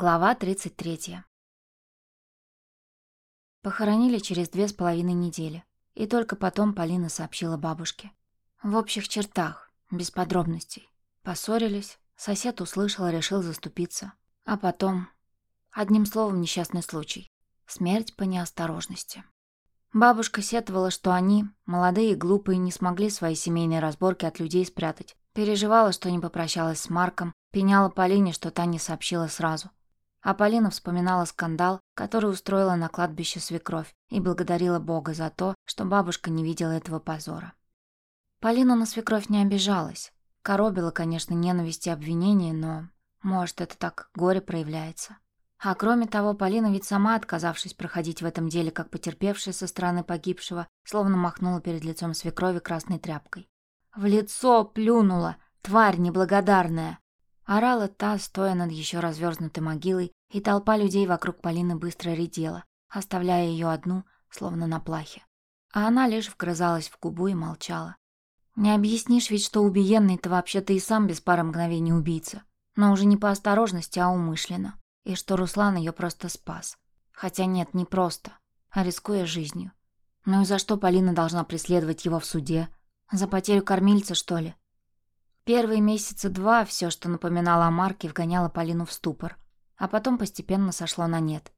Глава 33. Похоронили через две с половиной недели, и только потом Полина сообщила бабушке. В общих чертах, без подробностей. Поссорились, сосед услышал и решил заступиться. А потом... Одним словом, несчастный случай. Смерть по неосторожности. Бабушка сетовала, что они, молодые и глупые, не смогли свои семейные разборки от людей спрятать. Переживала, что не попрощалась с Марком, пеняла Полине, что та не сообщила сразу. А Полина вспоминала скандал, который устроила на кладбище свекровь, и благодарила Бога за то, что бабушка не видела этого позора. Полина на свекровь не обижалась. Коробила, конечно, ненависть и обвинения, но, может, это так горе проявляется. А кроме того, Полина ведь сама, отказавшись проходить в этом деле как потерпевшая со стороны погибшего, словно махнула перед лицом свекрови красной тряпкой. «В лицо плюнула! Тварь неблагодарная!» Орала та, стоя над еще разверзнутой могилой, и толпа людей вокруг Полины быстро редела, оставляя ее одну, словно на плахе. А она лишь вгрызалась в губу и молчала. Не объяснишь ведь, что убиенный-то вообще-то и сам без пары мгновений убийца, но уже не по осторожности, а умышленно и что Руслан ее просто спас. Хотя нет, не просто, а рискуя жизнью. Ну и за что Полина должна преследовать его в суде? За потерю кормильца, что ли? Первые месяца два все, что напоминало о Марке, вгоняло Полину в ступор, а потом постепенно сошло на нет.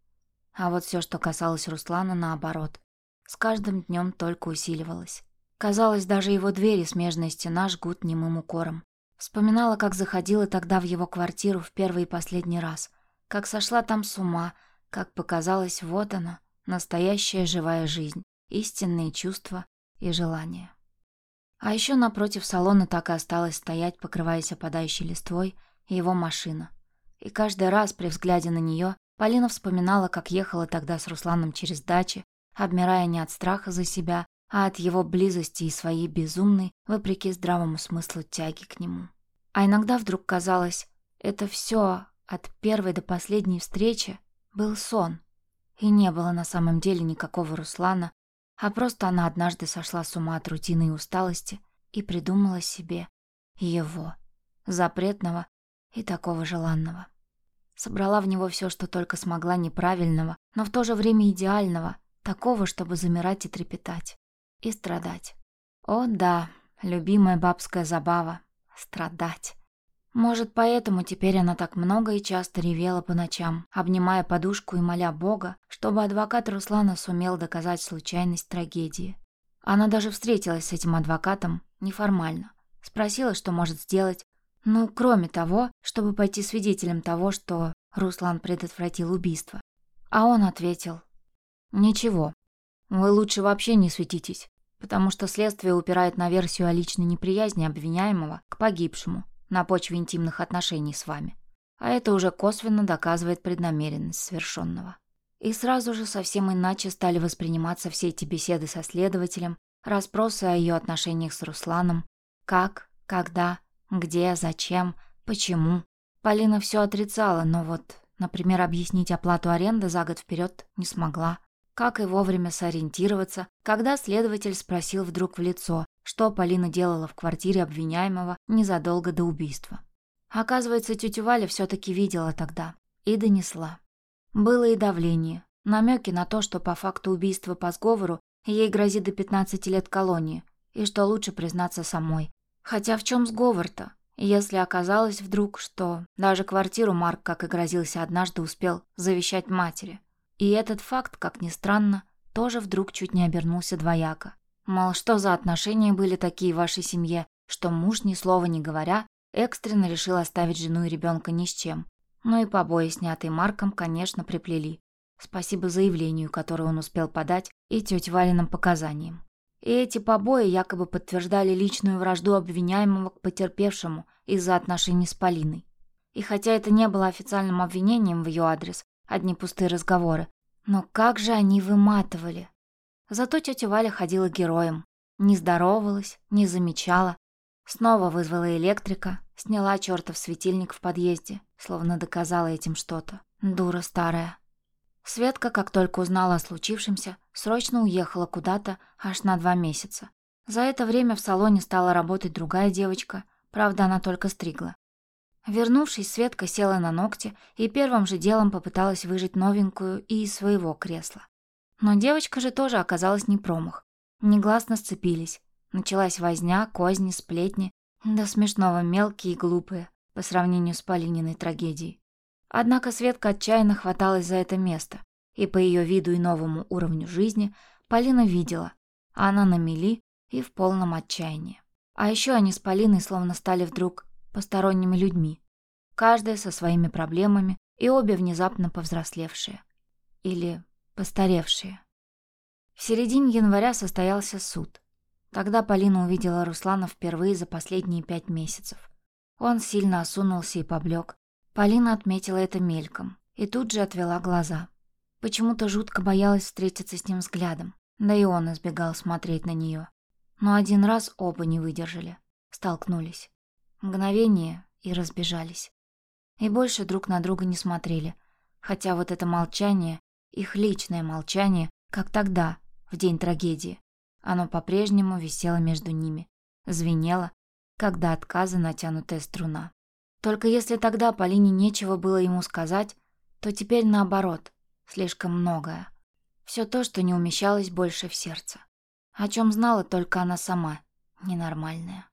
А вот все, что касалось Руслана, наоборот, с каждым днем только усиливалось. Казалось, даже его двери, смежная стена, жгут немым укором. Вспоминала, как заходила тогда в его квартиру в первый и последний раз — как сошла там с ума, как показалось, вот она, настоящая живая жизнь, истинные чувства и желания. А еще напротив салона так и осталось стоять, покрываясь опадающей листвой, его машина. И каждый раз при взгляде на нее Полина вспоминала, как ехала тогда с Русланом через дачи, обмирая не от страха за себя, а от его близости и своей безумной, вопреки здравому смыслу тяги к нему. А иногда вдруг казалось, это все от первой до последней встречи был сон, и не было на самом деле никакого Руслана, а просто она однажды сошла с ума от рутины и усталости и придумала себе его, запретного и такого желанного. Собрала в него все, что только смогла неправильного, но в то же время идеального, такого, чтобы замирать и трепетать. И страдать. О да, любимая бабская забава — страдать. Может, поэтому теперь она так много и часто ревела по ночам, обнимая подушку и моля Бога, чтобы адвокат Руслана сумел доказать случайность трагедии. Она даже встретилась с этим адвокатом неформально. Спросила, что может сделать. Ну, кроме того, чтобы пойти свидетелем того, что Руслан предотвратил убийство. А он ответил. «Ничего. Вы лучше вообще не светитесь, потому что следствие упирает на версию о личной неприязни обвиняемого к погибшему, на почве интимных отношений с вами. А это уже косвенно доказывает преднамеренность совершенного. И сразу же совсем иначе стали восприниматься все эти беседы со следователем, расспросы о ее отношениях с Русланом, как, когда, где, зачем, почему. Полина все отрицала, но вот, например, объяснить оплату аренды за год вперед не смогла. Как и вовремя сориентироваться, когда следователь спросил вдруг в лицо, что Полина делала в квартире обвиняемого незадолго до убийства. Оказывается, тетя Валя все-таки видела тогда и донесла. Было и давление, намеки на то, что по факту убийства по сговору ей грозит до 15 лет колонии, и что лучше признаться самой. Хотя в чем сговор-то? Если оказалось вдруг, что даже квартиру Марк, как и грозился однажды, успел завещать матери. И этот факт, как ни странно, тоже вдруг чуть не обернулся двояко. Мол, что за отношения были такие в вашей семье, что муж, ни слова не говоря, экстренно решил оставить жену и ребенка ни с чем. Ну и побои, снятые Марком, конечно, приплели. Спасибо заявлению, которое он успел подать, и тете Валиным показаниям. И эти побои якобы подтверждали личную вражду обвиняемого к потерпевшему из-за отношений с Полиной. И хотя это не было официальным обвинением в ее адрес, одни пустые разговоры, но как же они выматывали. Зато тетя Валя ходила героем. Не здоровалась, не замечала. Снова вызвала электрика, сняла чертов светильник в подъезде, словно доказала этим что-то. Дура старая. Светка, как только узнала о случившемся, срочно уехала куда-то аж на два месяца. За это время в салоне стала работать другая девочка, правда, она только стригла. Вернувшись, Светка села на ногти и первым же делом попыталась выжать новенькую и из своего кресла. Но девочка же тоже оказалась не промах. Негласно сцепились. Началась возня, козни, сплетни, до смешного мелкие и глупые по сравнению с Полининой трагедией. Однако Светка отчаянно хваталась за это место, и по ее виду и новому уровню жизни Полина видела, она на мели и в полном отчаянии. А еще они с Полиной словно стали вдруг посторонними людьми, каждая со своими проблемами и обе внезапно повзрослевшие. Или постаревшие. В середине января состоялся суд. Тогда Полина увидела Руслана впервые за последние пять месяцев. Он сильно осунулся и поблек. Полина отметила это мельком и тут же отвела глаза. Почему-то жутко боялась встретиться с ним взглядом, да и он избегал смотреть на нее. Но один раз оба не выдержали, столкнулись. Мгновение и разбежались. И больше друг на друга не смотрели, хотя вот это молчание, их личное молчание, как тогда, в день трагедии, оно по-прежнему висело между ними, звенело, когда отказа натянутая струна. Только если тогда Полине нечего было ему сказать, то теперь наоборот, слишком многое. Все то, что не умещалось больше в сердце. О чем знала только она сама, ненормальная.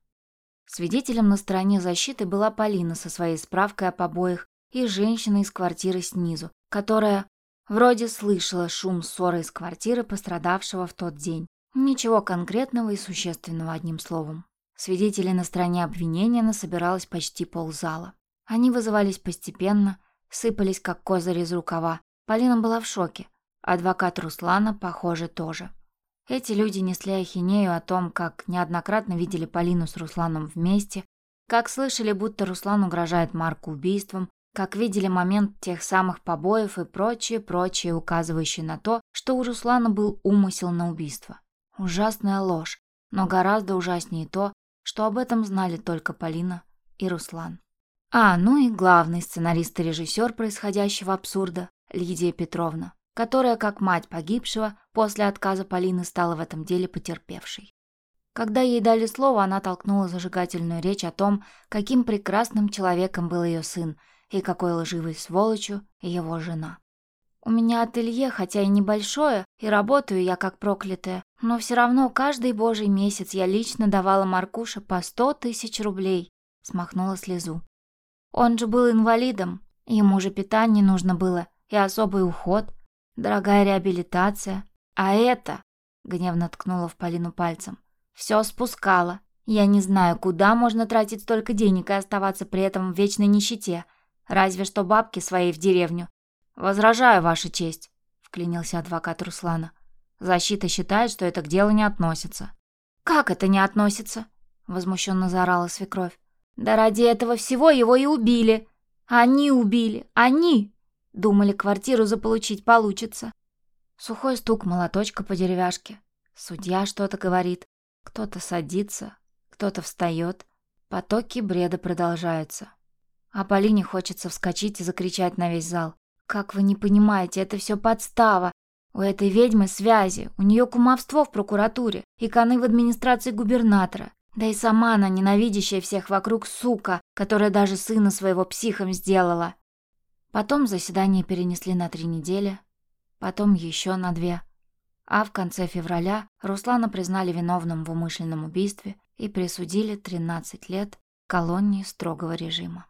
Свидетелем на стороне защиты была Полина со своей справкой о побоях и женщина из квартиры снизу, которая вроде слышала шум ссоры из квартиры пострадавшего в тот день. Ничего конкретного и существенного одним словом. Свидетелей на стороне обвинения насобиралось почти ползала. Они вызывались постепенно, сыпались как козырь из рукава. Полина была в шоке. Адвокат Руслана, похоже, тоже. Эти люди несли ахинею о том, как неоднократно видели Полину с Русланом вместе, как слышали, будто Руслан угрожает Марку убийством, как видели момент тех самых побоев и прочее, прочее, указывающее на то, что у Руслана был умысел на убийство. Ужасная ложь, но гораздо ужаснее то, что об этом знали только Полина и Руслан. А, ну и главный сценарист и режиссер происходящего абсурда Лидия Петровна, которая, как мать погибшего, после отказа Полины стала в этом деле потерпевшей. Когда ей дали слово, она толкнула зажигательную речь о том, каким прекрасным человеком был ее сын и какой лживой сволочью его жена. У меня ателье, хотя и небольшое, и работаю я как проклятая, но все равно каждый божий месяц я лично давала Маркуше по сто тысяч рублей. Смахнула слезу. Он же был инвалидом, ему же питание нужно было, и особый уход, дорогая реабилитация. А это, гневно ткнула в Полину пальцем, все спускала. Я не знаю, куда можно тратить столько денег и оставаться при этом в вечной нищете. Разве что бабки своей в деревню. «Возражаю, Ваша честь», — вклинился адвокат Руслана. «Защита считает, что это к делу не относится». «Как это не относится?» — возмущенно заорала свекровь. «Да ради этого всего его и убили. Они убили. Они!» Думали, квартиру заполучить получится. Сухой стук молоточка по деревяшке. Судья что-то говорит. Кто-то садится, кто-то встает. Потоки бреда продолжаются. А Полине хочется вскочить и закричать на весь зал. «Как вы не понимаете, это все подстава. У этой ведьмы связи, у нее кумовство в прокуратуре и коны в администрации губернатора. Да и сама она ненавидящая всех вокруг сука, которая даже сына своего психом сделала». Потом заседание перенесли на три недели, потом еще на две. А в конце февраля Руслана признали виновным в умышленном убийстве и присудили 13 лет колонии строгого режима.